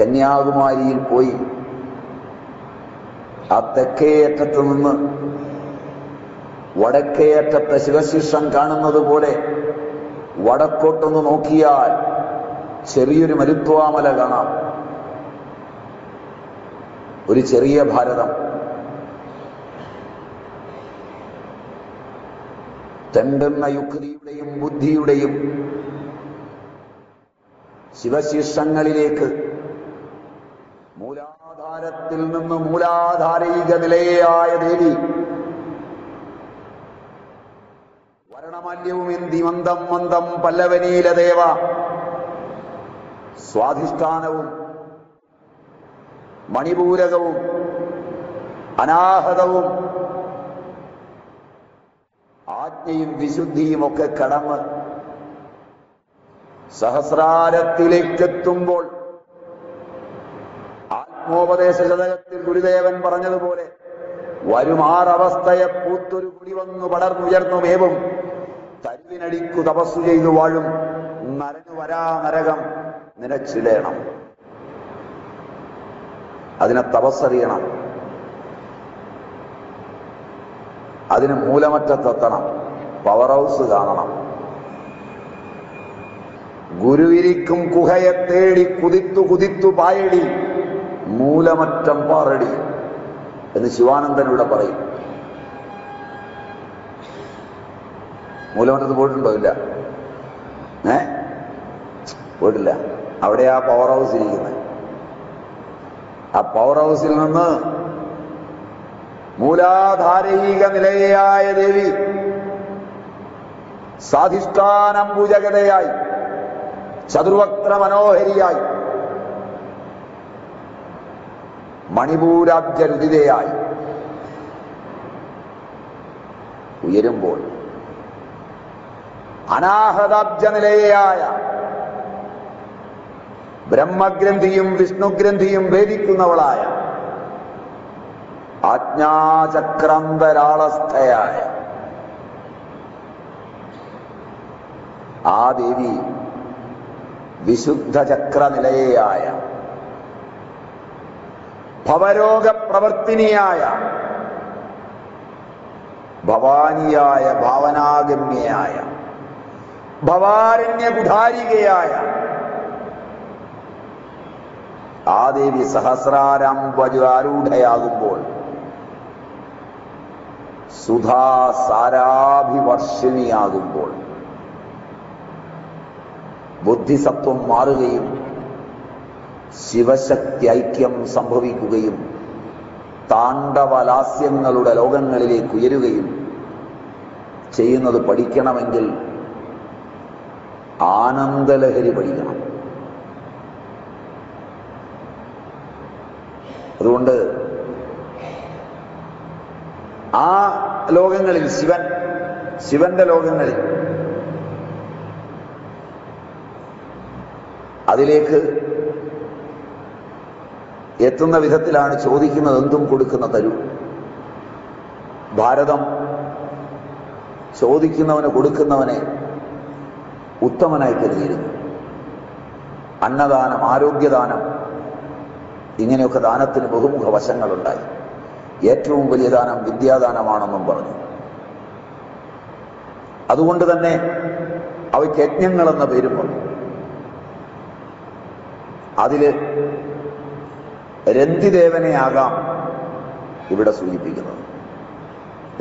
കന്യാകുമാരിയിൽ പോയി. ആ തെക്കേയറ്റത്ത് നിന്ന് വടക്കേയറ്റത്തെ ശിവശിഷ്ടം കാണുന്നത് പോലെ വടക്കോട്ടൊന്ന് നോക്കിയാൽ ചെറിയൊരു മരുത്വാമല കാണാം. ഒരു ചെറിയ ഭാരതം. തെണ്ടുന്ന യുക്തിയുടെയും ബുദ്ധിയുടെയും ശിവശിഷ്ടങ്ങളിലേക്ക് മൂലാധാരത്തിൽ നിന്ന് മൂലാധാരീക നിലയായ ദേവി. വരണമാല്യവും ഇന്തി മന്ദം മന്ദം പല്ലവനീല ദേവ. സ്വാധിഷ്ഠാനവും മണിപൂരകവും അനാഹതവും ആജ്ഞയും വിശുദ്ധിയും ഒക്കെ കടന്ന് സഹസ്രാരത്തിലേക്കെത്തുമ്പോൾ ആത്മോപദേശ ശതകത്തിൽ ഗുരുദേവൻ പറഞ്ഞതുപോലെ വരുമാറവസ്ഥയെ പൂത്തൊരു കുടി വന്നു പടർന്നുയർന്നു മേവും. തരുവിനടിക്കു തപസ്സു ചെയ്തു വാഴും. നരനു വരാ നരകം നിനച്ചിലേണം അതിനെ തപസ്സറിയണം. അതിന് മൂലമറ്റത്തെത്തണം. പവർ ഹൗസ് കാണണം. ഗുരുവിരിക്കും കുഹയെ തേടി കുതിത്തു കുതിത്തു പായടി മൂലമറ്റം പാറടി എന്ന് ശിവാനന്ദൻ ഇവിടെ പറയും. മൂലമറ്റത്ത് പോയിട്ടുണ്ടോ ഇല്ല? ഏ? പോയിട്ടില്ല. അവിടെ ആ പവർ ഹൗസ് ഇരിക്കുന്നത് ആ പവർ ഹൗസിൽ നിന്ന് മൂലാധാരീക നിലയായ ദേവി സാധിഷ്ഠാനം പൂജകതയായി ചതുർവക്ര മനോഹരിയായി മണിപൂരാബ്ജരുതിതയായി. ഉയരുമ്പോൾ അനാഹതാബ്ജ നിലയായ ബ്രഹ്മഗ്രന്ഥിയും വിഷ്ണുഗ്രന്ഥിയും ഭേദിക്കുന്നവളായ ആജ്ഞാചക്രാന്തരാളസ്ഥയായ ആ ദേവി വിശുദ്ധ ചക്രനിലയായ ഭവരോഗ പ്രവർത്തിനിയായ ഭവാനിയായ ഭാവനാഗമ്യയായ ഭവാരണ്യ ഗുധാരികയായ ആ ദേവി സഹസ്രാരാം സഹസ്രാരാംബജാരൂഢയാകുമ്പോൾ സുധാ സാരാഭിവർഷിണിയാകുമ്പോൾ ബുദ്ധിസത്വം മാറുകയും ശിവശക്തി ഐക്യം സംഭവിക്കുകയും താണ്ഡവലാസ്യങ്ങളുടെ ലോകങ്ങളിലേക്ക് ഉയരുകയും ചെയ്യുന്നത് പഠിക്കണമെങ്കിൽ ആനന്ദലഹരി പഠിക്കണം. അതുകൊണ്ട് ആ ലോകങ്ങളിൽ ശിവൻ ശിവന്റെ ലോകങ്ങളിൽ അതിലേക്ക് എത്തുന്ന വിധത്തിലാണ് ചോദിക്കുന്നത് എന്തും കൊടുക്കുന്ന തരൂ. ഭാരതം ചോദിക്കുന്നവന് കൊടുക്കുന്നവനെ ഉത്തമനായി കരുതിയിരുന്നു. അന്നദാനം ആരോഗ്യദാനം ഇങ്ങനെയൊക്കെ ദാനത്തിന് ബഹുമുഖ വശങ്ങളുണ്ടായി. ഏറ്റവും വലിയ ദാനം വിദ്യാദാനമാണെന്നും പറഞ്ഞു. അതുകൊണ്ട് തന്നെ അവയ്ക്ക് യജ്ഞങ്ങൾ എന്ന പേരും പറഞ്ഞു അതിൽ രന്തിദേവനെയാകാം ഇവിടെ സൂചിപ്പിക്കുന്നത്.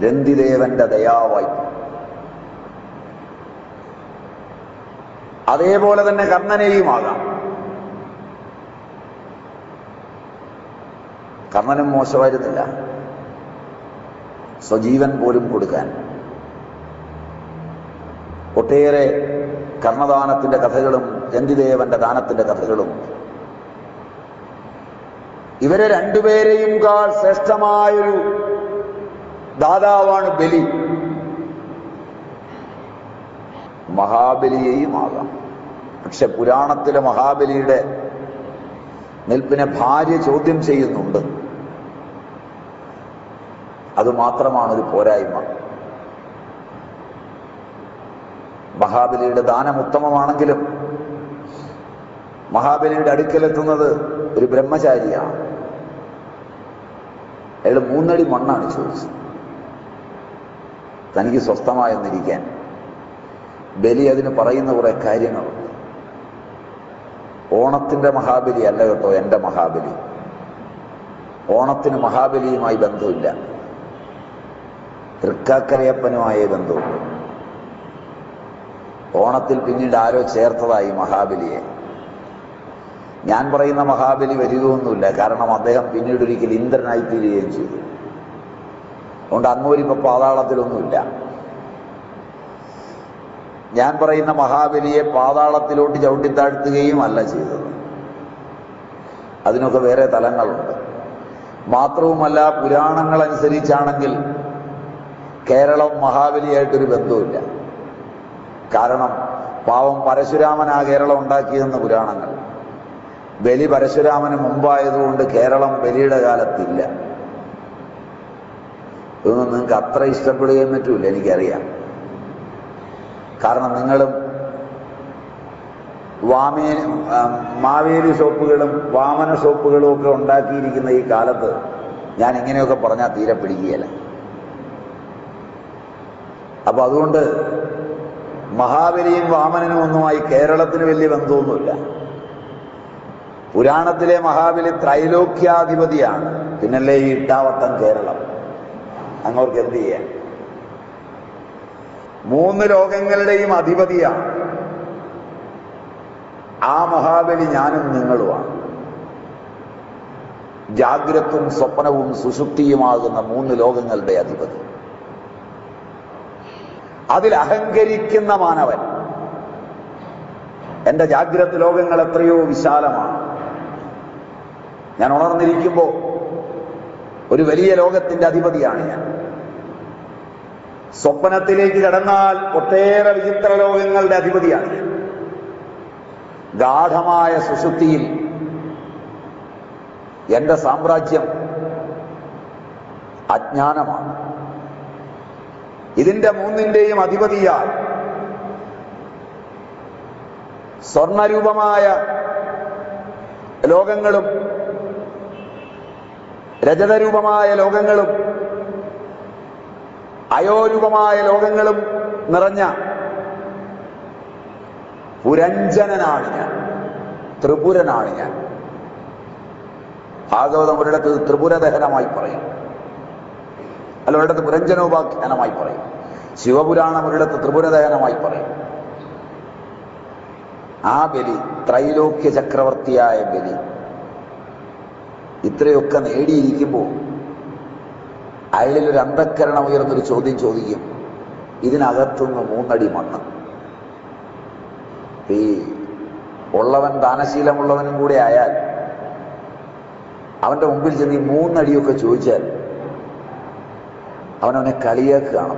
രന്തിദേവന്റെ ദയാവായ്പ അതേപോലെ തന്നെ കർണനെയുമാകാം. കർണനും മോശമായിരുന്നില്ല. സ്വജീവൻ പോലും കൊടുക്കാൻ. ഒട്ടേറെ കർണദാനത്തിന്റെ കഥകളും രന്തിദേവന്റെ ദാനത്തിന്റെ കഥകളും ഇവരെ രണ്ടുപേരെയും കാൾ ശ്രേഷ്ഠമായൊരു ദാതാവാണ് ബലി. മഹാബലിയെയും ആകാം. പക്ഷെ പുരാണത്തിലെ മഹാബലിയുടെ നിൽപ്പിനെ ഭാര്യ ചോദ്യം ചെയ്യുന്നുണ്ട്. അത് മാത്രമാണ് ഒരു പോരായ്മ. മഹാബലിയുടെ ദാനം ഉത്തമമാണെങ്കിലും മഹാബലിയുടെ അടുക്കലെത്തുന്നത് ഒരു ബ്രഹ്മചാരിയാണ്. അയാൾ മൂന്നടി മണ്ണാണ് ചോദിച്ചത്. തനിക്ക് സ്വസ്ഥമായെന്നിരിക്കാൻ. ബലി അതിന് പറയുന്ന കുറെ കാര്യങ്ങൾ ഓണത്തിന്റെ മഹാബലി അല്ല കേട്ടോ എന്റെ മഹാബലി. ഓണത്തിന് മഹാബലിയുമായി ബന്ധമില്ല. തൃക്കാക്കരയപ്പനുമായ ബന്ധമുണ്ട് ഓണത്തിൽ പിന്നീട് ആരോ ചേർത്തതായി മഹാബലിയെ. ഞാൻ പറയുന്ന മഹാബലി വരികയൊന്നുമില്ല കാരണം അദ്ദേഹം പിന്നീട് ഒരിക്കൽ ഇന്ദ്രനായി തീരുകയും ചെയ്തു. അതുകൊണ്ട് അങ്ങോരിപ്പോ പാതാളത്തിലൊന്നുമില്ല. ഞാൻ പറയുന്ന മഹാബലിയെ പാതാളത്തിലോട്ട് ചവിട്ടിത്താഴ്ത്തുകയും അല്ല ചെയ്തത്. അതിനൊക്കെ വേറെ തലങ്ങളുണ്ട്. മാത്രവുമല്ല പുരാണങ്ങൾ അനുസരിച്ചാണെങ്കിൽ കേരളം മഹാബലിയായിട്ടൊരു ബന്ധവുമില്ല. കാരണം പാവം പരശുരാമനാ കേരളം ഉണ്ടാക്കിയതെന്ന് പുരാണങ്ങൾ. ബലി പരശുരാമന് മുമ്പായതുകൊണ്ട് കേരളം ബലിയുടെ കാലത്തില്ല. ഇതൊന്നും നിങ്ങൾക്ക് അത്ര ഇഷ്ടപ്പെടുകയും പറ്റൂല എനിക്കറിയാം. കാരണം നിങ്ങളും വാമേ മാവേലി ഷോപ്പുകളും വാമന ഷോപ്പുകളും ഒക്കെ ഉണ്ടാക്കിയിരിക്കുന്ന ഈ കാലത്ത് ഞാൻ ഇങ്ങനെയൊക്കെ പറഞ്ഞാൽ തീരെ പിടിക്കുകയല്ല. അപ്പൊ അതുകൊണ്ട് മഹാബലിയും വാമനനും ഒന്നുമായി കേരളത്തിന് വലിയ ബന്ധമൊന്നുമില്ല. പുരാണത്തിലെ മഹാബലി ത്രൈലോക്യാധിപതിയാണ്. പിന്നല്ലേ ഈ ഇട്ടാവട്ടം കേരളം. അങ്ങോർക്ക് എന്ത് ചെയ്യാൻ? മൂന്ന് ലോകങ്ങളുടെയും അധിപതിയാണ്. ആ മഹാബലി ഞാനും നിങ്ങളുമാണ്. ജാഗ്രത്തും സ്വപ്നവും സുഷുപ്തിയുമാകുന്ന മൂന്ന് ലോകങ്ങളുടെ അധിപതി. അതിൽ അഹങ്കരിക്കുന്ന മാനവൻ. എന്റെ ജാഗ്രത ലോകങ്ങൾ എത്രയോ വിശാലമാണ്. ഞാൻ ഉണർന്നിരിക്കുമ്പോൾ ഒരു വലിയ ലോകത്തിന്റെ അധിപതിയാണ് ഞാൻ. സ്വപ്നത്തിലേക്ക് കടന്നാൽ ഒട്ടേറെ വിചിത്ര ലോകങ്ങളുടെ അധിപതിയാണ് ഞാൻ. ഗാഠമായ സുശുദ്ധിയിൽ എന്റെ സാമ്രാജ്യം അജ്ഞാനമാണ്. ഇതിന്റെ മൂന്നിന്റെയും അധിപതിയാൽ സ്വർണരൂപമായ ലോകങ്ങളും രജതരൂപമായ ലോകങ്ങളും അയോരൂപമായ ലോകങ്ങളും നിറഞ്ഞ പുരഞ്ജനനാണ് ഞാൻ. ത്രിപുരനാണ് ഞാൻ. ഭാഗവതം ഒരിടത്ത് ത്രിപുരദഹനമായി പറയും. അല്ല ഒരിടത്ത് പുരഞ്ജനോപാഖ്യാനമായി പറയും. ശിവപുരാണം ഒരിടത്ത് ത്രിപുരദഹനമായി പറയും. ആ ബലി ത്രൈലോക്യ ചക്രവർത്തിയായ ബലി ഇത്രയൊക്കെ നേടിയിരിക്കുമ്പോൾ അയാളിൽ ഒരു അന്ധക്കരണം ഉയർന്നൊരു ചോദ്യം ചോദിക്കും. ഇതിനകത്തുനിന്ന് മൂന്നടി മണ്ണ്. ഈ ഉള്ളവൻ ദാനശീലമുള്ളവനും കൂടെ ആയാൽ അവന്റെ മുമ്പിൽ ചെന്ന് ഈ മൂന്നടിയൊക്കെ ചോദിച്ചാൽ അവനവനെ കളിയാക്കുകയാണ്.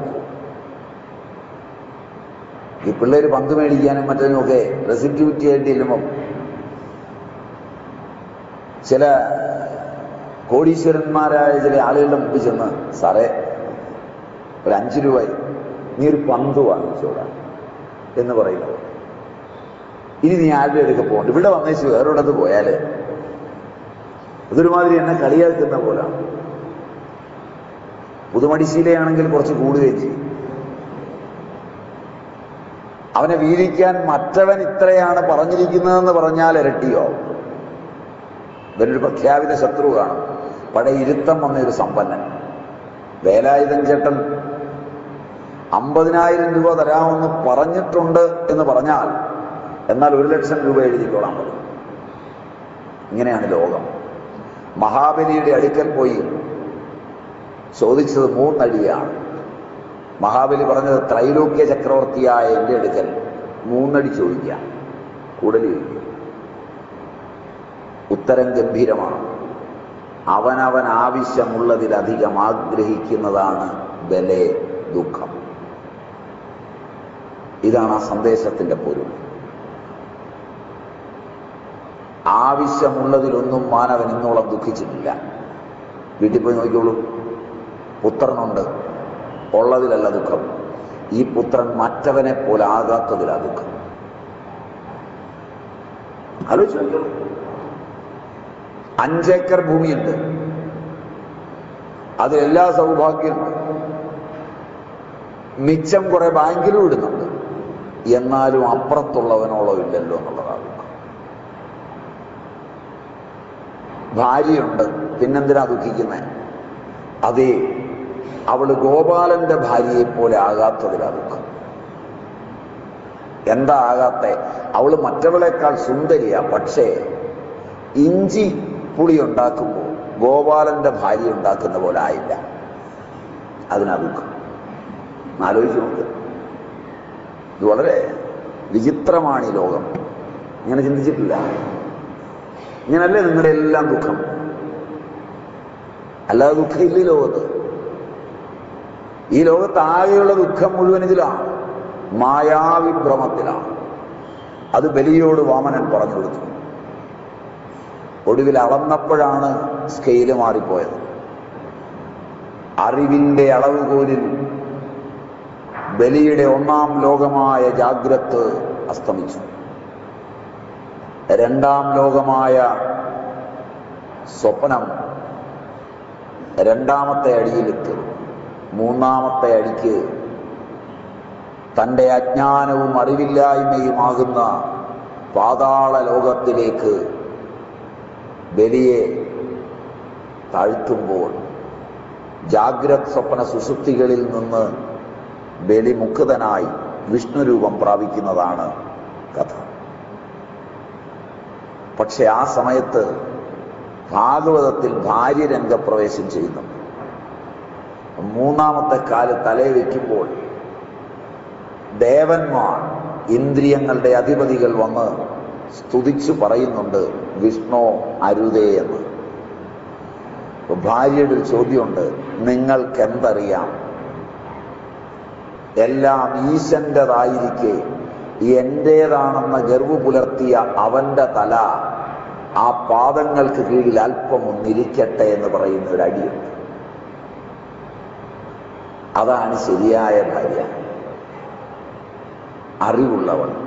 ഈ പിള്ളേർ പന്ത് മേടിക്കാനും മറ്റതിനുമൊക്കെ റെസിപ്റ്റിവിറ്റി ആയിട്ട് ചെല്ലുമ്പം ചില കോടീശ്വരന്മാരായ ചില ആളുകളുടെ മുമ്പ് ചെന്ന് സാറേ ഒരു അഞ്ച് രൂപ നീ ഒരു പന്ത് വാങ്ങിച്ചോടാ എന്ന് പറയുന്നത്. ഇനി നീ ആരുടെ അടുക്ക പോകണ്ട? ഇവിടെ വന്നേച്ച് വേറൊരിടത്ത് പോയാൽ. അതൊരുമാതിരി എന്നെ കളിയാക്കുന്ന പോലാണ് പുതുമടിശീലയാണെങ്കിൽ കുറച്ച് കൂടുകയും ചെയ്യും. അവനെ വീഴിക്കാൻ മറ്റവൻ ഇത്രയാണ് പറഞ്ഞിരിക്കുന്നതെന്ന് പറഞ്ഞാൽ ഇരട്ടിയോ ഇവരൊരു പ്രഖ്യാപിത ശത്രു കാണും പഴയ ഇരുത്തം വന്ന ഒരു സമ്പന്നൻ. വേലായുധൻ ചേട്ടൻ അമ്പതിനായിരം രൂപ തരാമെന്ന് പറഞ്ഞിട്ടുണ്ട് എന്ന് പറഞ്ഞാൽ എന്നാൽ ഒരു ലക്ഷം രൂപ എഴുതിക്കോളാൻ പറയും. ഇങ്ങനെയാണ് ലോകം. മഹാബലിയുടെ അടുക്കൽ പോയി ചോദിച്ചത് മൂന്നടിയാണ്. മഹാബലി പറഞ്ഞത് ത്രൈലോക്യ ചക്രവർത്തിയായ എന്റെ അടുക്കൽ മൂന്നടി ചോദിക്കാം. കൂടുതൽ ഉത്തരം ഗംഭീരമാണ്. അവനവൻ ആവശ്യമുള്ളതിലധികം ആഗ്രഹിക്കുന്നതാണ് ബലെ ദുഃഖം. ഇതാണ് ആ സന്ദേശത്തിന്റെ പൊരുൾ. ആവശ്യമുള്ളതിലൊന്നും മാനവൻ ഇന്നോളം ദുഃഖിച്ചിട്ടില്ല. വീട്ടിൽ പോയി നോക്കിക്കോളൂ. പുത്രനുണ്ട്. ഉള്ളതിലല്ല ദുഃഖം. ഈ പുത്രൻ മറ്റവനെ പോലെ ദുഃഖം. ആലോചിച്ചു നോക്കൂ അഞ്ചേക്കർ ഭൂമിയുണ്ട്. അതിലെല്ലാ സൗഭാഗ്യമുണ്ട് മിച്ചം കുറെ ബാങ്കിലും ഇടുന്നുണ്ട്. എന്നാലും അപ്പുറത്തുള്ളവനോളം ഇല്ലല്ലോ എന്നുള്ളതാണ്. ഭാര്യയുണ്ട്. പിന്നെന്തിനാ ദുഃഖിക്കുന്നത് അതേ അവൾ ഗോപാലന്റെ ഭാര്യയെ പോലെ ആകാത്തതിലാ ദുഃഖം. എന്താ ആകാത്ത? അവൾ മറ്റവളെക്കാൾ സുന്ദരിയാ. പക്ഷേ ഇഞ്ചി പുളി ഉണ്ടാക്കുമ്പോൾ ഗോപാലന്റെ ഭാര്യ ഉണ്ടാക്കുന്ന പോലെ ആയില്ല. അതിനാ ദുഃഖം ആലോചിച്ച് നോക്ക് ഇത് വളരെ വിചിത്രമാണ് ഈ ലോകം. ഇങ്ങനെ ചിന്തിച്ചിട്ടില്ല. ഇങ്ങനല്ലേ നിങ്ങളുടെ എല്ലാം ദുഃഖം? അല്ലാതെ ദുഃഖമില്ല ഈ ലോകത്ത്. ഈ ലോകത്ത് ആകെയുള്ള ദുഃഖം മുഴുവൻ ഇതിലാണ്. മായാവിഭ്രമത്തിലാണ്. അത് ബലിയോട് വാമനൻ പറഞ്ഞു കൊടുത്തു. ഒടുവിൽ അളന്നപ്പോഴാണ് സ്കെയിൽ മാറിപ്പോയത്. അറിവിന്റെ അളവുകോലിൽ ബലിയുടെ ഒന്നാം ലോകമായ ജാഗ്രത് അസ്തമിച്ചു. രണ്ടാം ലോകമായ സ്വപ്നം രണ്ടാമത്തെ അടിയിലെത്തി. മൂന്നാമത്തെ അടിക്ക് തന്റെ അജ്ഞാനവും അറിവില്ലായ്മയുമാകുന്ന പാതാള ലോകത്തിലേക്ക് ബലിയെ താഴ്ത്തുമ്പോൾ ജാഗ്രത് സ്വപ്ന സുസുപ്തികളിൽ നിന്ന് ബലിമുക്തനായി വിഷ്ണുരൂപം പ്രാപിക്കുന്നതാണ് കഥ. പക്ഷെ ആ സമയത്ത് ഭാഗവതത്തിൽ ഭാര്യ രംഗപ്രവേശം ചെയ്യുന്നു മൂന്നാമത്തെ കാൽ തലേ വയ്ക്കുമ്പോൾ ദേവന്മാർ ഇന്ദ്രിയങ്ങളുടെ അധിപതികൾ വന്ന് സ്തുതിച്ചു പറയുന്നുണ്ട് വിഷ്ണു അരുതേ എന്ന്. ഭാര്യയുടെ ഒരു ചോദ്യമുണ്ട് നിങ്ങൾക്കെന്തറിയാം? എല്ലാം ഈശന്റേതായിരിക്കെ എന്റേതാണെന്ന ഗർവ് പുലർത്തിയ അവന്റെ തല ആ പാദങ്ങൾക്ക് കീഴിൽ അല്പം ഒന്നിരിക്കട്ടെ എന്ന് പറയുന്ന ഒരു അടിയുണ്ട് അതാണ് ശരിയായ ഭാര്യ. അറിവുള്ളവൾ.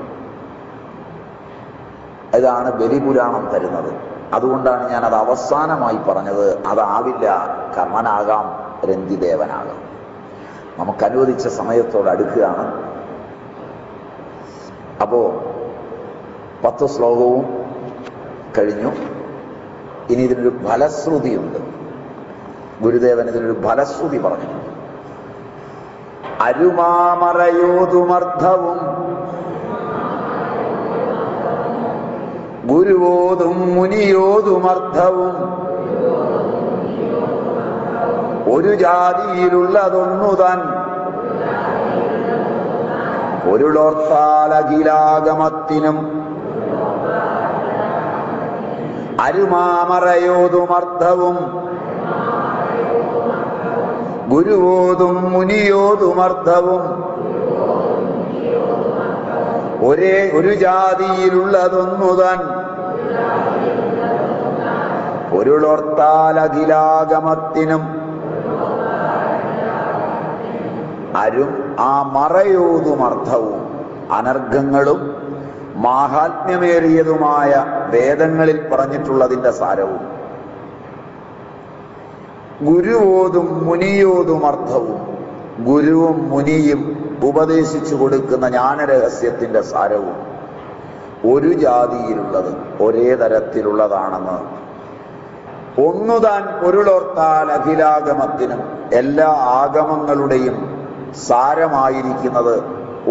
ഇതാണ് ബലിപുരാണം തരുന്നത്. അതുകൊണ്ടാണ് ഞാൻ അത് അവസാനമായി പറഞ്ഞത് അതാവില്ല കർണനാകാം രഞ്ജിദേവനാകാം നമുക്ക് അനുവദിച്ച സമയത്തോട് അടുക്കുകയാണ്. അപ്പോ പത്ത് ശ്ലോകവും കഴിഞ്ഞു. ഇനി ഇതിനൊരു ഫലശ്രുതിയുണ്ട്. ഗുരുദേവൻ ഇതിനൊരു ഫലശ്രുതി പറഞ്ഞിട്ടുണ്ട്. അരുമാമറയോതുമർദ്ധവും ഗുരുവോതും മുനിയോതും അർത്ഥവും ഒരു ജാതിയിലുള്ളതൊന്നു തൻ അഖിലാഗമത്തിനും അരുമാമറയോതുമർദ്ധവും ഗുരുവോതും മുനിയോതുമർദ്ധവും ഒരേ ഒരു ജാതിയിലുള്ളതൊന്നുതാൻ പൊരുളോർത്താൽ അഖിലാഗമത്തിനും അരും ആ മറയോതും അർത്ഥവും അനർഘങ്ങളും മാഹാത്മ്യമേറിയതുമായ വേദങ്ങളിൽ പറഞ്ഞിട്ടുള്ളതിന്റെ സാരവും. ഗുരുവോതും മുനിയോതും അർത്ഥവും ഗുരുവും മുനിയും ഉപദേശിച്ചു കൊടുക്കുന്ന ജ്ഞാനരഹസ്യത്തിന്റെ സാരവും ഒരു ജാതിയിലുള്ളത് ഒരേ തരത്തിലുള്ളതാണെന്ന് ഒന്നുതാൻ പൊരുളോർത്താൽ അഖിലാഗമത്തിനും എല്ലാ ആഗമങ്ങളുടെയും സാരമായിരിക്കുന്നത്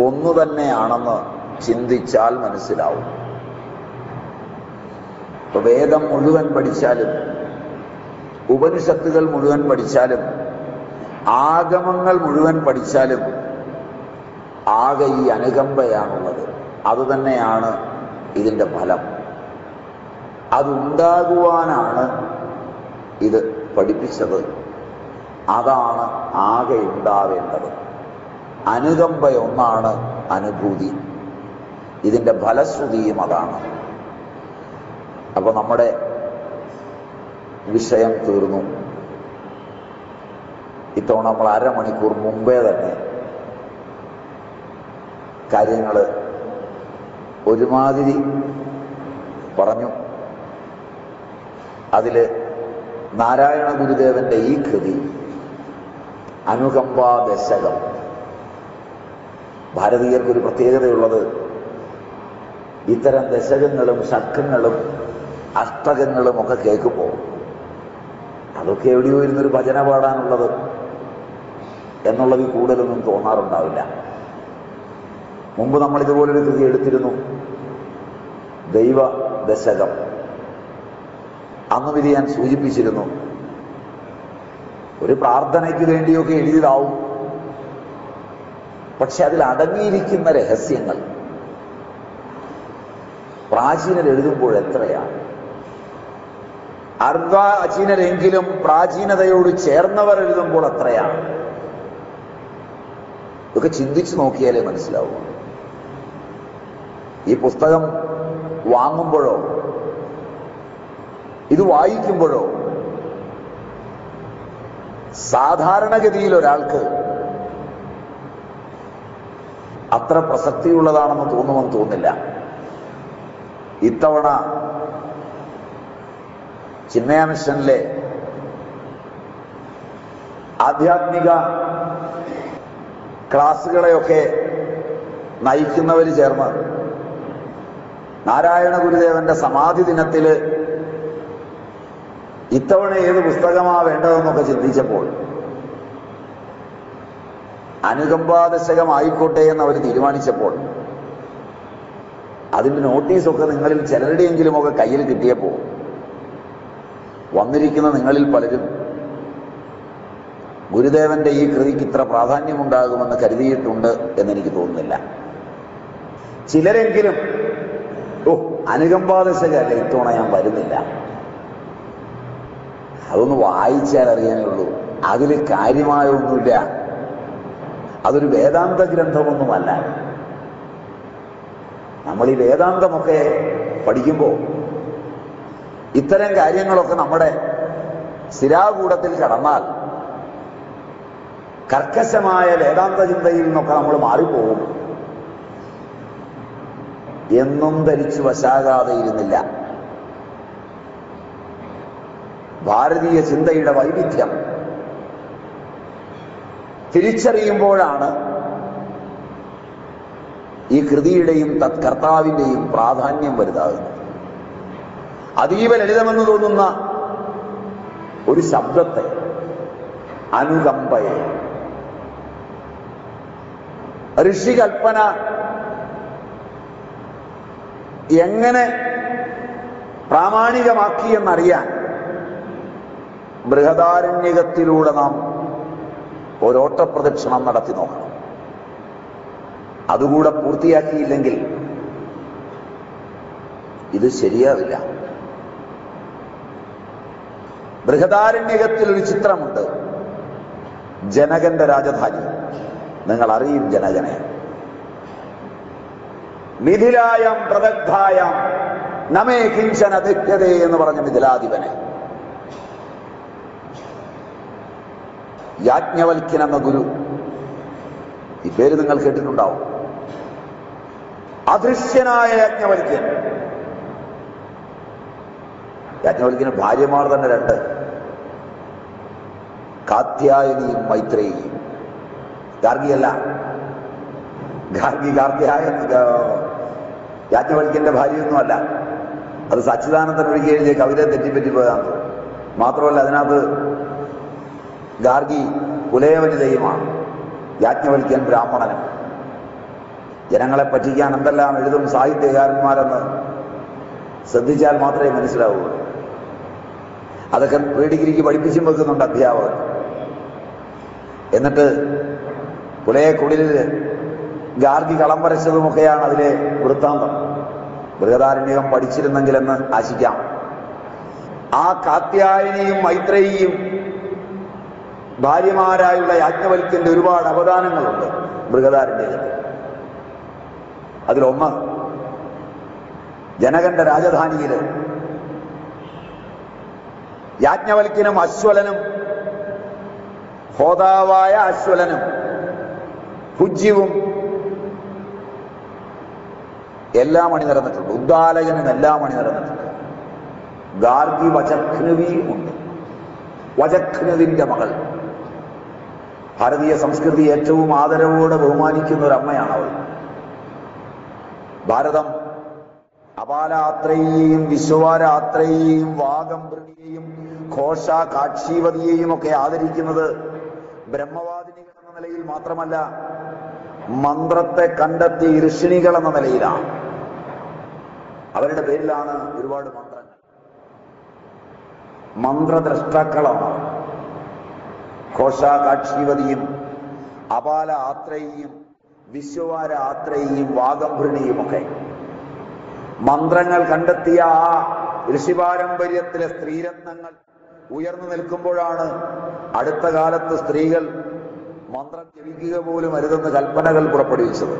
ഒന്നു തന്നെയാണെന്ന് ചിന്തിച്ചാൽ മനസ്സിലാവും. ഇപ്പൊ വേദം മുഴുവൻ പഠിച്ചാലും ഉപനിഷത്തുകൾ മുഴുവൻ പഠിച്ചാലും ആഗമങ്ങൾ മുഴുവൻ പഠിച്ചാലും ആകെ ഈ അനുകമ്പയാണുള്ളത്. അത് തന്നെയാണ് ഇതിന്റെ ഫലം. അതുണ്ടാകുവാനാണ് ഇത് പഠിപ്പിച്ചത്. അതാണ് ആകെ ഉണ്ടാവേണ്ടത്. അനുകമ്പ ഒന്നാണ് അനുഭൂതി. ഇതിന്റെ ഫലശ്രുതിയും അതാണ്. അപ്പോൾ നമ്മുടെ വിഷയം തീർന്നു. ഇത്തവണ നമ്മൾ അരമണിക്കൂർ മുമ്പേ തന്നെ കാര്യങ്ങൾ ഒരുമാതിരി പറഞ്ഞു. അതിൽ നാരായണ ഗുരുദേവന്റെ ഈ കൃതി അനുകമ്പാ ദശകം. ഭാരതീയർക്ക് ഒരു പ്രത്യേകതയുള്ളത് ഇത്തരം ദശകങ്ങളും ഷക്കങ്ങളും അഷ്ടകങ്ങളും ഒക്കെ കേൾക്കുമ്പോൾ അതൊക്കെ എവിടെയോ ഇരുന്നൊരു ഭജന പാടാനുള്ളത് എന്നുള്ളത് കൂടുതലൊന്നും തോന്നാറുണ്ടാവില്ല. മുമ്പ് നമ്മൾ ഇതുപോലൊരു കൃതി എടുത്തിരുന്നു. ദൈവ ദശകം അന്നും വിധി ഞാൻ സൂചിപ്പിച്ചിരുന്നു. ഒരു പ്രാർത്ഥനയ്ക്ക് വേണ്ടിയൊക്കെ എഴുതിയതാവും. പക്ഷെ അതിൽ അടങ്ങിയിരിക്കുന്ന രഹസ്യങ്ങൾ പ്രാചീനർ എഴുതുമ്പോൾ എത്രയാണ്? അർദ്ധാചീനരെങ്കിലും പ്രാചീനതയോട് ചേർന്നവർ എഴുതുമ്പോൾ അത്രയാണ് ഇതൊക്കെ ചിന്തിച്ചു നോക്കിയാലേ മനസ്സിലാവൂ. ഈ പുസ്തകം വാങ്ങുമ്പോഴോ ഇത് വായിക്കുമ്പോഴോ? സാധാരണഗതിയിൽ ഒരാൾക്ക് അത്ര പ്രസക്തിയുള്ളതാണെന്ന് തോന്നുമെന്ന് തോന്നില്ല ഇത്തവണ ചിന്മയ മിഷനിലെ ആധ്യാത്മിക ക്ലാസ്സുകളെയൊക്കെ നയിക്കുന്നവർ ചേർന്ന് നാരായണ ഗുരുദേവന്റെ സമാധി ദിനത്തിൽ ഇത്തവണ ഏത് പുസ്തകമാ വേണ്ടതെന്നൊക്കെ ചിന്തിച്ചപ്പോൾ അനുകമ്പാദശകമായിക്കോട്ടെ എന്ന് അവർ തീരുമാനിച്ചപ്പോൾ അതിന്റെ നോട്ടീസൊക്കെ നിങ്ങളിൽ ചിലരുടെയെങ്കിലുമൊക്കെ കയ്യിൽ കിട്ടിയപ്പോൾ വന്നിരിക്കുന്ന നിങ്ങളിൽ പലരും ഗുരുദേവന്റെ ഈ കൃതിക്ക് ഇത്ര പ്രാധാന്യമുണ്ടാകുമെന്ന് കരുതിയിട്ടുണ്ട് എന്നെനിക്ക് തോന്നുന്നില്ല. ചിലരെങ്കിലും ഓ അനുകമ്പാദശകല്ല ഇത്തവണ ഞാൻ വരുന്നില്ല. അതൊന്ന് വായിച്ചാൽ അറിയാനേ ഉള്ളൂ അതിൽ കാര്യമായ ഒന്നുമില്ല അതൊരു വേദാന്ത ഗ്രന്ഥമൊന്നുമല്ല. നമ്മൾ ഈ വേദാന്തമൊക്കെ പഠിക്കുമ്പോൾ ഇത്തരം കാര്യങ്ങളൊക്കെ നമ്മുടെ സ്ഥിരാകൂടത്തിൽ കടന്നാൽ കർക്കശമായ വേദാന്ത ചിന്തയിൽ നിന്നൊക്കെ നമ്മൾ മാറിപ്പോകും. എന്നും ധരിച്ചു വശാകാതെ ഇരുന്നില്ല. ഭാരതീയ ചിന്തയുടെ വൈവിധ്യം. തിരിച്ചറിയുമ്പോഴാണ് ഈ കൃതിയുടെയും തത്കർത്താവിന്റെയും പ്രാധാന്യം വലുതാകുന്നത്. അതീവ ലളിതമെന്ന് തോന്നുന്ന ഒരു ശബ്ദത്തെ അനുകമ്പയെ. ഋഷികൽപ്പന എങ്ങനെ പ്രാമാണികമാക്കി എന്നറിയാൻ ബൃഹദാരണ്യകത്തിലൂടെ നാം ഒരോട്ടപ്രദക്ഷിണം നടത്തി നോക്കണം. അതുകൂടെ പൂർത്തിയാക്കിയില്ലെങ്കിൽ ഇത് ശരിയാവില്ല. ബൃഹദാരണ്യകത്തിൽ ഒരു ചിത്രമുണ്ട്. ജനകന്റെ രാജധാനി. നിങ്ങൾ അറിയും ജനകനെ. മിഥിലായം പ്രദഗ്ധായം നമേ കിഞ്ചന ദഹ്യതേ എന്ന് പറഞ്ഞ മിഥിലാധിപനെ. യാജ്ഞവൽക്യൻ എന്ന ഗുരു ഈ പേര് നിങ്ങൾ കേട്ടിട്ടുണ്ടാവും. അദൃശ്യനായ യാജ്ഞവൽക്കൻ. യാജ്ഞവൽക്കിന് ഭാര്യമാർ തന്നെ രണ്ട്. കാത്യായനിയും മൈത്രേയും ഗാർഗിയല്ല. ഗാർഗി കാർത്യായ യാജ്ഞവൽക്കിന്റെ ഭാര്യയൊന്നുമല്ല. അത് സച്ചിദാനന്ദൻ ഒഴുകി എഴുതിയ കവിതയെ തെറ്റിപ്പറ്റി പോയതാണ് മാത്രമല്ല അതിനകത്ത് ഗാർഗി കുലയവനിതയുമാണ്. യാജ്ഞവൽക്കൻ ബ്രാഹ്മണനും. ജനങ്ങളെ പറ്റിക്കാൻ എന്തെല്ലാം എഴുതും സാഹിത്യകാരന്മാരെന്ന് ശ്രദ്ധിച്ചാൽ മാത്രമേ മനസ്സിലാവുള്ളൂ അതൊക്കെ പ്രീ ഡിഗ്രിക്ക് പഠിപ്പിച്ചും വെക്കുന്നുണ്ട് അധ്യാപകർ എന്നിട്ട് കുലയക്കുടിലിൽ ഗാർഗി കളം വരച്ചതുമൊക്കെയാണ് അതിലെ വൃത്താന്തം. ബൃഹദാരണ്യം പഠിച്ചിരുന്നെങ്കിലെന്ന് ആശിക്കാം. ആ കാത്യായനിയും മൈത്രേയിയും ഭാര്യമാരായുള്ള യാജ്ഞവൽക്കിന്റെ ഒരുപാട് അവദാനങ്ങളുണ്ട് മൃഗധാരന്റെ അതിലൊന്ന് ജനകന്റെ രാജധാനിയിൽ യാജ്ഞവൽക്കിനും അശ്വലനും ഹോതാവായ അശ്വലനും ഭുജ്യവും എല്ലാം അണി നിറന്നിട്ടുണ്ട്. ഉദ്ദാലകനും എല്ലാം അണി നിറന്നിട്ടുണ്ട്. ഗാർഗി വചഘ്നവിയും ഉണ്ട്. വചഘ്നവിന്റെ മകൾ ഭാരതീയ സംസ്കൃതി ഏറ്റവും ആദരവോടെ ബഹുമാനിക്കുന്ന ഒരു അമ്മയാണ് അവൾ ഭാരതം അപാലാത്രയെയും വിശ്വവാരാത്രയെയും വാഗംഭൃതിയെയും ഘോഷ കാക്ഷീവതിയെയും ഒക്കെ ആദരിക്കുന്നത് ബ്രഹ്മവാദിനികൾ എന്ന നിലയിൽ മാത്രമല്ല മന്ത്രത്തെ കണ്ടെത്തി ഋഷിണികൾ എന്ന നിലയിലാണ്. അവരുടെ പേരിലാണ് ഒരുപാട് മന്ത്രങ്ങൾ. മന്ത്രദ്രഷ്ടാക്കളാണ് അവർ. ഘോഷ കാക്ഷീവതിയും അപാല ആത്രയെയും വിശ്വവാര ആത്രയെയും വാഗംഭൃണിയുമൊക്കെ മന്ത്രങ്ങൾ കണ്ടെത്തിയ ആ ഋഷിപാരമ്പര്യത്തിലെ സ്ത്രീരത്നങ്ങൾ ഉയർന്നു നിൽക്കുമ്പോഴാണ് അടുത്ത കാലത്ത് സ്ത്രീകൾ മന്ത്രം ജപിക്കുക പോലും അരുതെന്ന് കൽപ്പനകൾ പുറപ്പെടുവിച്ചത്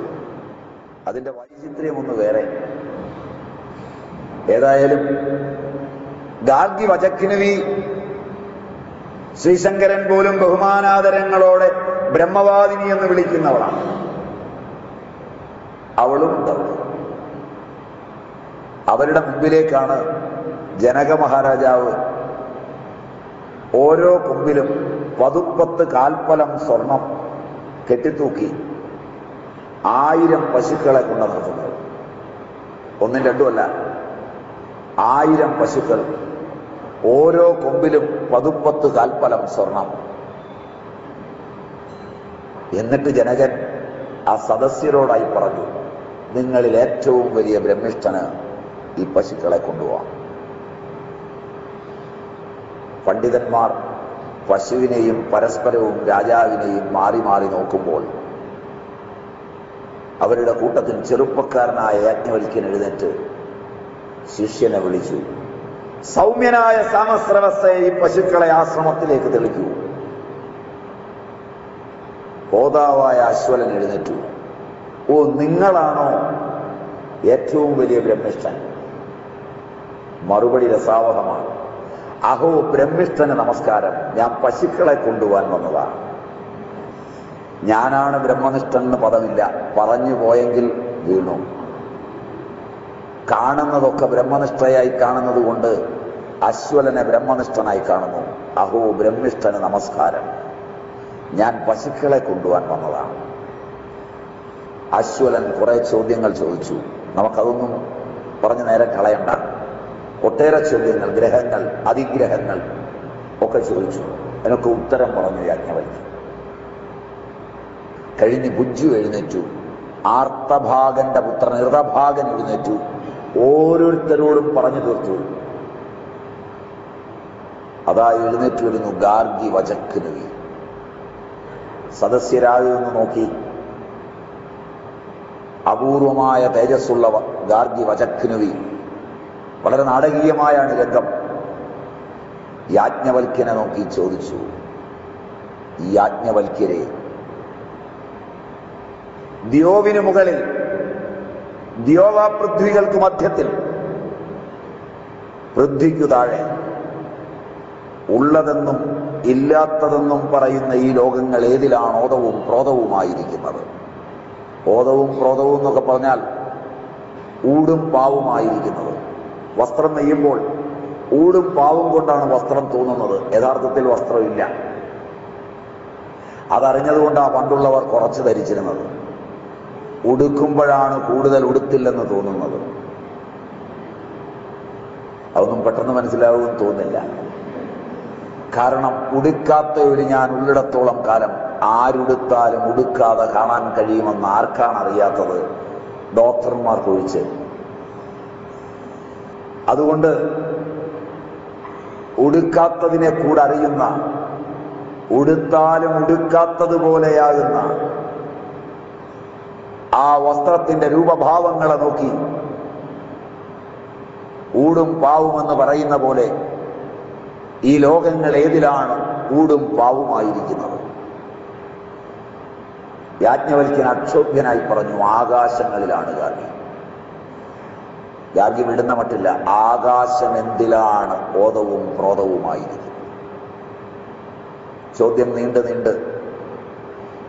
അതിന്റെ വൈചിത്ര്യം ഒന്ന് വേറെ ഏതായാലും ഗാർഗി വചക്കിനുവി ശ്രീശങ്കരൻ പോലും ബഹുമാനാദരങ്ങളോടെ ബ്രഹ്മവാദിനി എന്ന് വിളിക്കുന്നവളാണ്. അവളും അവരുടെ മുമ്പിലേക്കാണ് ജനക മഹാരാജാവ് ഓരോ കൊമ്പിലും പതുപ്പത്ത് കാൽപ്പലം സ്വർണം കെട്ടിത്തൂക്കി ആയിരം പശുക്കളെ കൊണ്ടു നിർത്തുന്നത് ഒന്നും രണ്ടുമല്ല ആയിരം പശുക്കൾ ഓരോ കൊമ്പിലും പതുപ്പത്ത് കാൽപ്പലം സ്വർണം. എന്നിട്ട് ജനകൻ ആ സദസ്യരോടായി പറഞ്ഞു നിങ്ങളിൽ ഏറ്റവും വലിയ ബ്രഹ്മിഷ്ഠന് ഈ പശുക്കളെ കൊണ്ടുപോവാം. പണ്ഡിതന്മാർ പശുവിനെയും പരസ്പരവും രാജാവിനെയും മാറി മാറി നോക്കുമ്പോൾ അവരുടെ കൂട്ടത്തിൽ ചെറുപ്പക്കാരനായ യാജ്ഞവൽക്കൻ എഴുന്നേറ്റ് ശിഷ്യനെ വിളിച്ചു സൗമ്യനായ സാമസ്രവസ്ഥയെ ഈ പശുക്കളെ ആശ്രമത്തിലേക്ക് തെളിക്കൂ. ഹോതാവായ അശ്വലൻ എഴുന്നേറ്റു. ഓ നിങ്ങളാണോ ഏറ്റവും വലിയ ബ്രഹ്മിഷ്ഠൻ? മറുപടി രസാവഹമാണ്. അഹോ ബ്രഹ്മിഷ്ഠന് നമസ്കാരം. ഞാൻ പശുക്കളെ കൊണ്ടുപോകാൻ വന്നതാണ് ഞാനാണ് ബ്രഹ്മനിഷ്ഠൻ എന്ന് പദമില്ല. പറഞ്ഞു പോയെങ്കിൽ വീണു. കാണുന്നതൊക്കെ ബ്രഹ്മനിഷ്ഠയായി കാണുന്നത് കൊണ്ട് അശ്വലനെ ബ്രഹ്മനിഷ്ഠനായി കാണുന്നു. അഹോ ബ്രഹ്മിഷ്ഠന് നമസ്കാരം. ഞാൻ പശുക്കളെ കൊണ്ടുപോകാൻ വന്നതാണ്. അശ്വലൻ കുറെ ചോദ്യങ്ങൾ ചോദിച്ചു. നമുക്കതൊന്നും പറഞ്ഞു നേരെ കളയണ്ട. ഒട്ടേറെ ചോദ്യങ്ങൾ ഗ്രഹങ്ങൾ അതിഗ്രഹങ്ങൾ ഒക്കെ ചോദിച്ചു. അതിനൊക്കെ ഉത്തരം പറഞ്ഞു യാജ്ഞവൽക്കി കഴിഞ്ഞ് ബുജു എഴുന്നേറ്റു. ആർത്തഭാഗന്റെ പുത്രൻ ഋതഭാഗൻ എഴുന്നേറ്റു. ഓരോരുത്തരോടും പറഞ്ഞു തീർത്തു. അതാ എഴുന്നേറ്റ് വരുന്നു ഗാർഗി വചക്ക് നവി സദസ്യരായി നിന്ന് നോക്കി. അപൂർവമായ തേജസ്സുള്ള ഗാർഗി വചക്ക് നവി വളരെ നാടകീയമായാണ് രംഗം. യാജ്ഞവൽക്യനെ നോക്കി ചോദിച്ചു. ഈ യാജ്ഞവൽക്യരെ ദ്യോവിന് മുകളിൽ ദ്യോവ പൃഥ്വികൾക്ക് മധ്യത്തിൽ. പൃഥ്വിക്കു താഴെ. ഉള്ളതെന്നും ഇല്ലാത്തതെന്നും പറയുന്ന ഈ ലോകങ്ങൾ ഏതിലാണ് ഓതവും ക്രോധവുമായിരിക്കുന്നത്? ഓതവും ക്രോധവും എന്നൊക്കെ പറഞ്ഞാൽ ഊടും പാവുമായിരിക്കുന്നത് വസ്ത്രം നെയ്യുമ്പോൾ ഊടും പാവും കൊണ്ടാണ് വസ്ത്രം തോന്നുന്നത് യഥാർത്ഥത്തിൽ വസ്ത്രമില്ല. അതറിഞ്ഞതുകൊണ്ടാണ് പണ്ടുള്ളവർ കുറച്ച് ധരിച്ചിരുന്നത്. ഉടുക്കുമ്പോഴാണ് കൂടുതൽ ഉടുത്തില്ലെന്ന് തോന്നുന്നത്. അതൊന്നും പെട്ടെന്ന് മനസ്സിലാവുമെന്ന് തോന്നില്ല കാരണം ഉടുക്കാത്ത ഒരു ഞാൻ ഉള്ളിടത്തോളം കാലം ആരുടുത്താലും ഉടുക്കാതെ കാണാൻ കഴിയുമെന്ന് ആർക്കാണ് അറിയാത്തത്? ഡോക്ടർമാർക്കൊഴിച്ച് അതുകൊണ്ട് ഉടുക്കാത്തതിനെ കൂടെ അറിയുന്ന ഉടുത്താലും ഉടുക്കാത്തതുപോലെയാകുന്ന ആ വസ്ത്രത്തിന്റെ രൂപഭാവങ്ങളെ നോക്കി ഊടും പാവുമെന്ന് പറയുന്ന പോലെ ഈ ലോകങ്ങൾ ഏതിലാണ് ഊടും പാവുമായിരിക്കുന്നത്? യാജ്ഞവൽക്കൻ അക്ഷോഭ്യനായി പറഞ്ഞു ആകാശങ്ങളിലാണ് ഗാർഗി. ഗാർഗി വിടുന്ന മട്ടില്ല ആകാശം എന്തിലാണ് ബോധവും ക്രോധവുമായിരിക്കുന്നത്? ചോദ്യം നീണ്ട് നീണ്ട്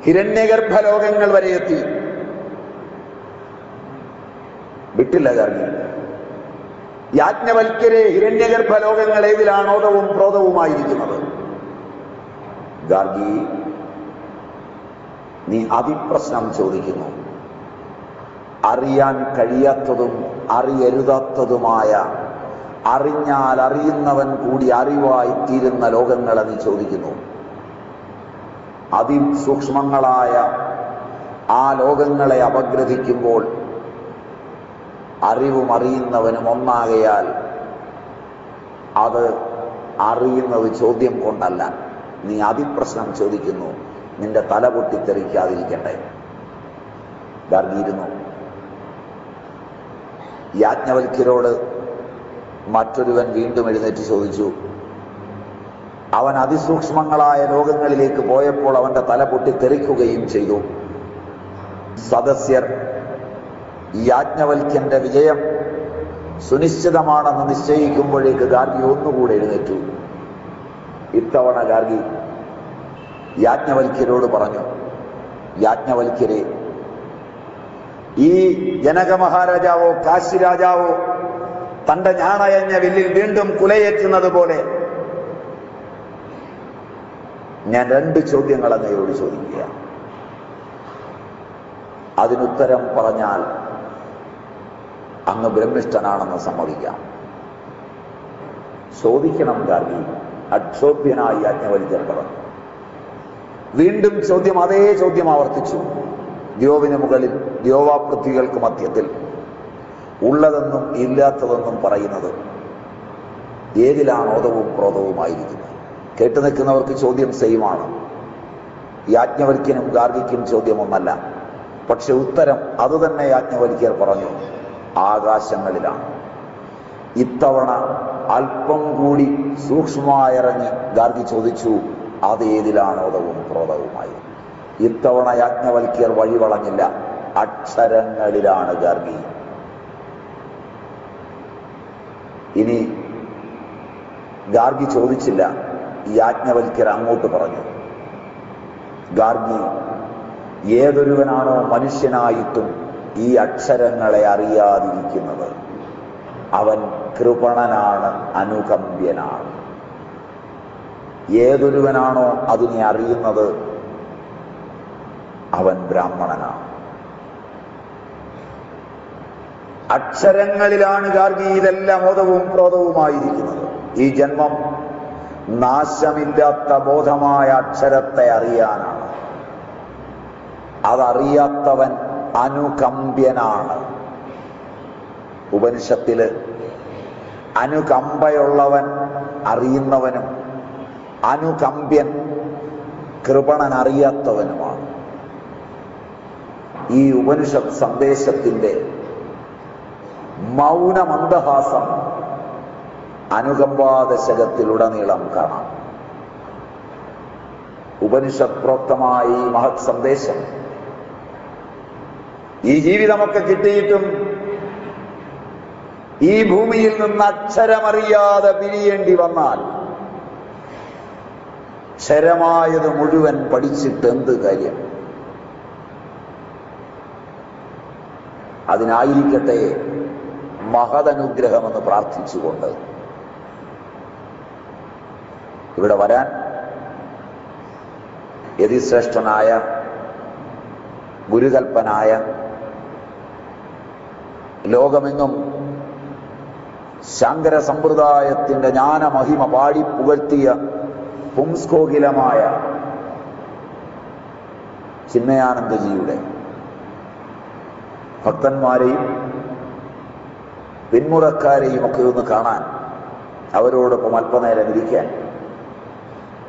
ഹിരണ്യഗർഭ ലോകങ്ങൾ വരെ എത്തി. വിട്ടില്ല ഗാർഗി യാജ്ഞവൽക്കരെ ഹിരണ്യഗർഭ ലോകങ്ങൾ ഏതിലാണ് ഓതവും ക്രോധവുമായിരിക്കുന്നത് ഗാർഗി നീ അതിപ്രശ്നം ചോദിക്കുന്നു. അറിയാൻ കഴിയാത്തതും അറിയരുതാത്തതുമായ അറിഞ്ഞാൽ അറിയുന്നവൻ കൂടി അറിവായി തീരുന്ന ലോകങ്ങളെ നീ ചോദിക്കുന്നു. അതിസൂക്ഷ്മങ്ങളായ ആ ലോകങ്ങളെ അപഗ്രഥിക്കുമ്പോൾ അറിവും അറിയുന്നവനും ഒന്നാകയാൽ അത് അറിയുന്നത് ചോദ്യം കൊണ്ടല്ല. നീ അതിപ്രശ്നം ചോദിക്കുന്നു നിന്റെ തല പൊട്ടിത്തെറിക്കാതിരിക്കട്ടെ. ഗർഗിയിരുന്നു യാജ്ഞവൽക്കരോട് മറ്റൊരുവൻ വീണ്ടും എഴുന്നേറ്റ് ചോദിച്ചു അവൻ അതിസൂക്ഷ്മങ്ങളായ ലോകങ്ങളിലേക്ക് പോയപ്പോൾ അവന്റെ തല പൊട്ടിത്തെറിക്കുകയും ചെയ്തു. സദസ്യർ യാജ്ഞവൽക്യന്റെ വിജയം സുനിശ്ചിതമാണെന്ന് നിശ്ചയിക്കുമ്പോഴേക്ക് ഗാർഗി ഒന്നുകൂടെ എഴുന്നേറ്റു. ഇത്തവണ ഗാർഗി യാജ്ഞവൽക്യരോട് പറഞ്ഞു യാജ്ഞവൽക്യരെ ഈ ജനക മഹാരാജാവോ കാശി രാജാവോ തന്റെ ഞാണയഞ്ഞ വില്ലിൽ വീണ്ടും കുലയേറ്റുന്നത് പോലെ ഞാൻ രണ്ട് ചോദ്യങ്ങൾ ചോദിക്കുക അതിനുത്തരം പറഞ്ഞാൽ അങ്ങ് ബ്രഹ്മിഷ്ഠനാണെന്ന് സമ്മതിക്കാം. ചോദിക്കണം ഗാർഗി. അക്ഷോഭ്യനായി പറഞ്ഞു. വീണ്ടും ചോദ്യം അതേ ചോദ്യം ആവർത്തിച്ചു. ദ്യോവിന് മുകളിൽ ദ്യോവാപൃഥ്വികൾക്ക് മധ്യത്തിൽ. ഉള്ളതെന്നും ഇല്ലാത്തതെന്നും പറയുന്നത് ഏതിലാണ് ഓതവും ക്രോധവുമായിരിക്കുന്നത്? കേട്ടു നിൽക്കുന്നവർക്ക് ചോദ്യം സെയിമാണ്. യാജ്ഞവൽക്യനും ഗാർഗിക്കും ചോദ്യം ഒന്നല്ല പക്ഷെ ഉത്തരം അതുതന്നെ യാജ്ഞവൽക്യർ പറഞ്ഞു. ആകാശങ്ങളിലാണ്. ഇത്തവണ അല്പം കൂടി സൂക്ഷ്മമായിറങ്ങി ഗാർഗി ചോദിച്ചു അത് ഏതിലാണ് ഓതവും ക്രോധവുമായി ഇത്തവണ യാജ്ഞവൽക്കിയർ വഴിവളഞ്ഞില്ല അക്ഷരങ്ങളിലാണ് ഗാർഗി. ഇനി ഗാർഗി ചോദിച്ചില്ല. യാജ്ഞവൽക്കിയർ അങ്ങോട്ട് പറഞ്ഞു ഗാർഗി ഏതൊരുവനാണോ മനുഷ്യനായിട്ടും ഈ അക്ഷരങ്ങളെ അറിയാതിരിക്കുന്നത്. അവൻ കൃപണനാണ് അനുകമ്പ്യനാണ്. ഏതൊരുവനാണോ അതിനെ അറിയുന്നത്? അവൻ ബ്രാഹ്മണനാണ്. അക്ഷരങ്ങളിലാണ് ഗാർഗി ഇതെല്ലാം മോദവും ക്രോധവുമായിരിക്കുന്നത്. ഈ ജന്മം നാശമില്ലാത്ത ബോധമായ അക്ഷരത്തെ അറിയാനാണ്. അതറിയാത്തവൻ അനുകമ്പ്യനാണ് ഉപനിഷത്തിൽ അനുകമ്പയുള്ളവൻ അറിയുന്നവനും അനുകമ്പ്യൻ കൃപണൻ അറിയാത്തവനുമാണ് ഈ ഉപനിഷത്ത് സന്ദേശത്തിന്റെ മൗനമന്ദഹാസം അനുകമ്പാദശകത്തിലുടനീളം കാണാം. ഉപനിഷത് പ്രോക്തമായ ഈ മഹത് സന്ദേശം ഈ ജീവിതമൊക്കെ കിട്ടിയിട്ടും ഈ ഭൂമിയിൽ നിന്ന് അക്ഷരമറിയാതെ പിരിയേണ്ടി വന്നാൽ ക്ഷരമായത് മുഴുവൻ പഠിച്ചിട്ട് എന്ത് കാര്യം? അതിനായിരിക്കട്ടെ മഹതനുഗ്രഹമെന്ന് പ്രാർത്ഥിച്ചുകൊണ്ട് ഇവിടെ വരാൻ യതിശ്രേഷ്ഠനായ ഗുരുകൽപ്പനായ ലോകമെങ്ങും ശങ്കര സമ്പ്രദായത്തിന്റെ ജ്ഞാനമഹിമ പാടി പുകഴ്ത്തിയ പുംസ്കോകിലമായ ചിന്മയാനന്ദജിയുടെ ഭക്തന്മാരെയും പിന്മുറക്കാരെയും ഒക്കെ ഒന്ന് കാണാൻ അവരോടൊപ്പം അല്പനേരം ഇരിക്കാൻ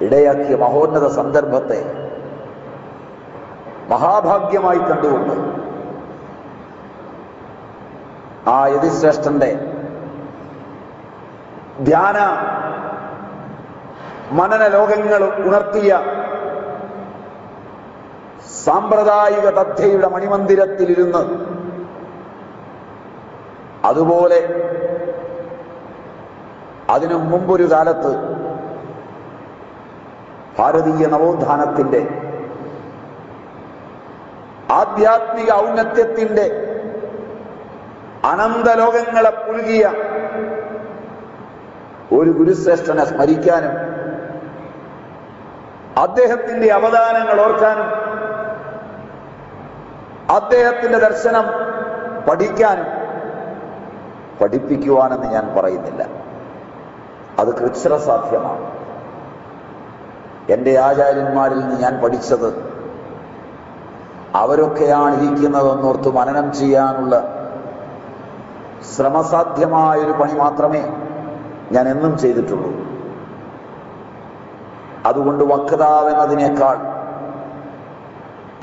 ഇടയാക്കിയ മഹോന്നത സന്ദർഭത്തെ മഹാഭാഗ്യമായി കണ്ടുകൊണ്ട് ആ യതിശ്രേഷ്ഠന്റെ ധ്യാന മനന ലോകങ്ങൾ ഉണർത്തിയ സാമ്പ്രദായിക തദ്ധയുടെ മണിമന്ദിരത്തിലിരുന്ന് അതുപോലെ അതിനു മുമ്പൊരു കാലത്ത് ഭാരതീയ നവോത്ഥാനത്തിന്റെ ആധ്യാത്മിക ഔന്നത്യത്തിന്റെ അനന്തലോകങ്ങളെ പുലുകിയ ഒരു ഗുരുശ്രേഷ്ഠനെ സ്മരിക്കാനും അദ്ദേഹത്തിന്റെ അവദാനങ്ങൾ ഓർക്കാനും അദ്ദേഹത്തിന്റെ ദർശനം പഠിക്കാനും പഠിപ്പിക്കുവാനെന്ന് ഞാൻ പറയുന്നില്ല. അത് കൃച്ഛ്ര സാധ്യമാണ് എന്റെ ആചാര്യന്മാരിൽ നിന്ന് ഞാൻ പഠിച്ചത് അവരൊക്കെയാണ് ഇരിക്കുന്നതെന്നോർത്ത് മനനം ചെയ്യാനുള്ള ശ്രമസാധ്യമായൊരു പണി മാത്രമേ ഞാൻ എന്നും ചെയ്തിട്ടുള്ളൂ. അതുകൊണ്ട് വക്താവെന്നതിനേക്കാൾ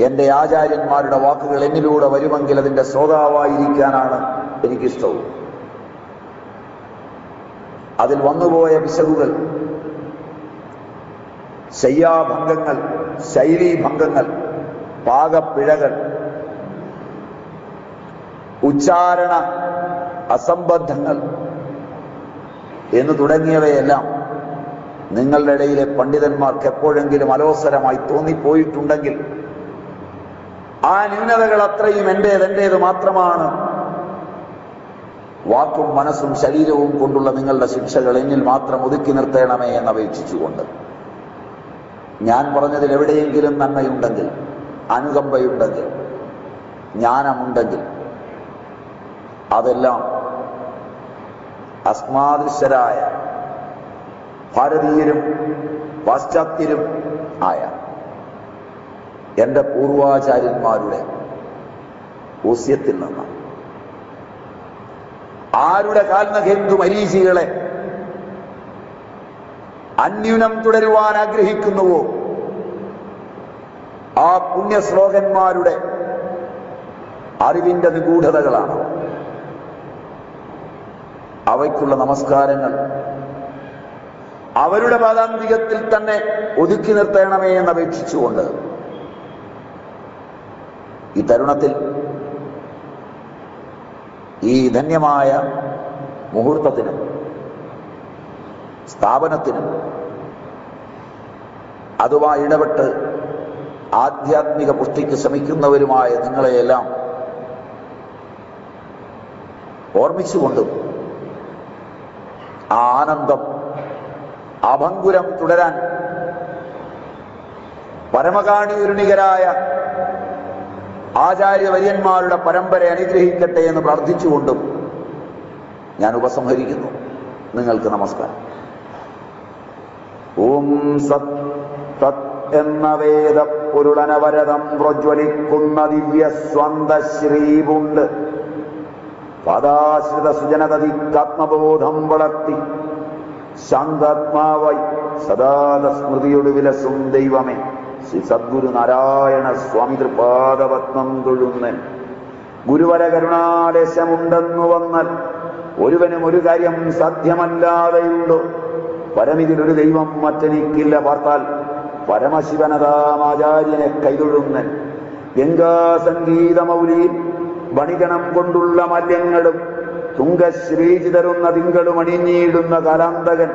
എന്റെ ആചാര്യന്മാരുടെ വാക്കുകൾ എന്നിലൂടെ വരുമെങ്കിൽ അതിന്റെ ശ്രോതാവായിരിക്കാനാണ് എനിക്കിഷ്ടവും. അതിൽ വന്നുപോയ പിശകുകൾ ശയ്യാഭംഗങ്ങൾ ശൈലീഭംഗങ്ങൾ പാകപ്പിഴകൾ ഉച്ചാരണ അസംബദ്ധങ്ങൾ എന്ന് തുടങ്ങിയവയെല്ലാം നിങ്ങളുടെ ഇടയിലെ പണ്ഡിതന്മാർക്ക് എപ്പോഴെങ്കിലും അലോസരമായി തോന്നിപ്പോയിട്ടുണ്ടെങ്കിൽ ആ ന്യൂനതകൾ അത്രയും എന്റേത് എന്റേത് മാത്രമാണ്. വാക്കും മനസ്സും ശരീരവും കൊണ്ടുള്ള നിങ്ങളുടെ ശിക്ഷകൾ എന്നിൽ മാത്രം ഒതുക്കി നിർത്തണമേ എന്നപേക്ഷിച്ചുകൊണ്ട് ഞാൻ പറഞ്ഞതിൽ എവിടെയെങ്കിലും നന്മയുണ്ടെങ്കിൽ അനുകമ്പയുണ്ടെങ്കിൽ ജ്ഞാനമുണ്ടെങ്കിൽ അതെല്ലാം അസ്മാദൃശരായ ഭാരതീയരും പാശ്ചാത്യരും ആയ എന്റെ പൂർവാചാര്യന്മാരുടെ ഊസ്യത്തിൽ നിന്ന് ആരുടെ കാൽനഖെന്തു മരീചികളെ അന്യുനം തുടരുവാൻ ആഗ്രഹിക്കുന്നുവോ? ആ പുണ്യശ്ലോകന്മാരുടെ അറിവിന്റെ നിഗൂഢതകളാണ്. അവയ്ക്കുള്ള നമസ്കാരങ്ങൾ അവരുടെ പാദാന്തികത്തിൽ തന്നെ ഒതുക്കി നിർത്തണമേ എന്ന് അപേക്ഷിച്ചുകൊണ്ട് ഈ തരുണത്തിൽ ഈ ധന്യമായ മുഹൂർത്തത്തിനും സ്ഥാപനത്തിനും അതുമായി ഇടപെട്ട് ആധ്യാത്മിക പുഷ്ടിക്ക് ശ്രമിക്കുന്നവരുമായ നിങ്ങളെയെല്ലാം ഓർമ്മിച്ചുകൊണ്ടും ആനന്ദം അഭങ്കുരം തുടരാൻ പരമകാണിയുരുണികരായ ആചാര്യവര്യന്മാരുടെ പരമ്പര അനുഗ്രഹിക്കട്ടെ എന്ന് പ്രാർത്ഥിച്ചുകൊണ്ടും ഞാൻ ഉപസംഹരിക്കുന്നു. നിങ്ങൾക്ക് നമസ്കാരം. ഓം സത് തത് എന്ന വേദ പൊരുളനവരതം പ്രജ്വലിക്കുന്ന ദിവ്യ സ്വന്ത പദാശ്രിത സുജനതതിക്കാത്മബോധം വളർത്തി. ശാന്താത്മാവായി സദാത സ്മൃതിയോട് വിലസും ദൈവമേ. ശ്രീ സദ്ഗുരു നാരായണ സ്വാമി തൃപാദപത്മം തൊഴുന്നൻ ഗുരുവര കരുണാദേശമുണ്ടെന്നു വന്നാൽ ഒരുവനും ഒരു കാര്യം സാധ്യമല്ലാതെയുണ്ടോ പരമിതിലൊരു ദൈവം മറ്റെനിക്കില്ല പാർത്താൽ പരമശിവനതാമാചാര്യനെ കൈതൊഴുന്നൻ ഗംഗാസംഗീതമൗലിയിൽ ബണിഗണം കൊണ്ടുള്ള മല്യങ്ങളും തുങ്കശ്രീജി തരുന്ന തിങ്കളും അണിഞ്ഞിടുന്ന കാലാന്തകൻ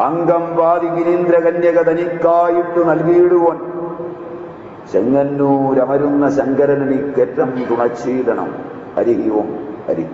അംഗം വാതി ഗിരീന്ദ്ര കന്യക തനിക്കായിട്ടു നൽകിയിടുവൻ. ചെങ്ങന്നൂരമരുന്ന ശങ്കരനെനിക്കേറ്റം തുണച്ചീതണം. ഹരി ഹരിയും ഹരി